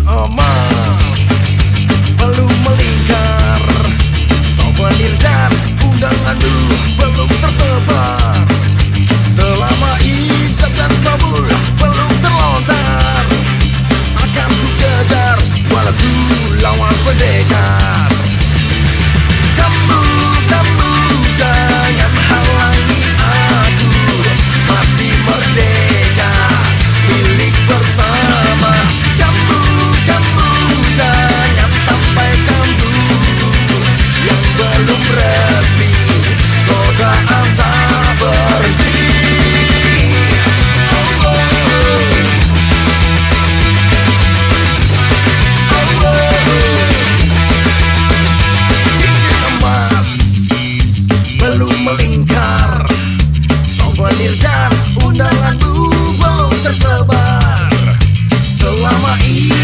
cincin emas belum melingkar. Souvenir dan undangan dulu belum tersebar. Selama ijab dan kabul belum terlontar. Akan ku kejar walau ku lawan pendekar. mendengar Undangan bubau tersebar. Selama ini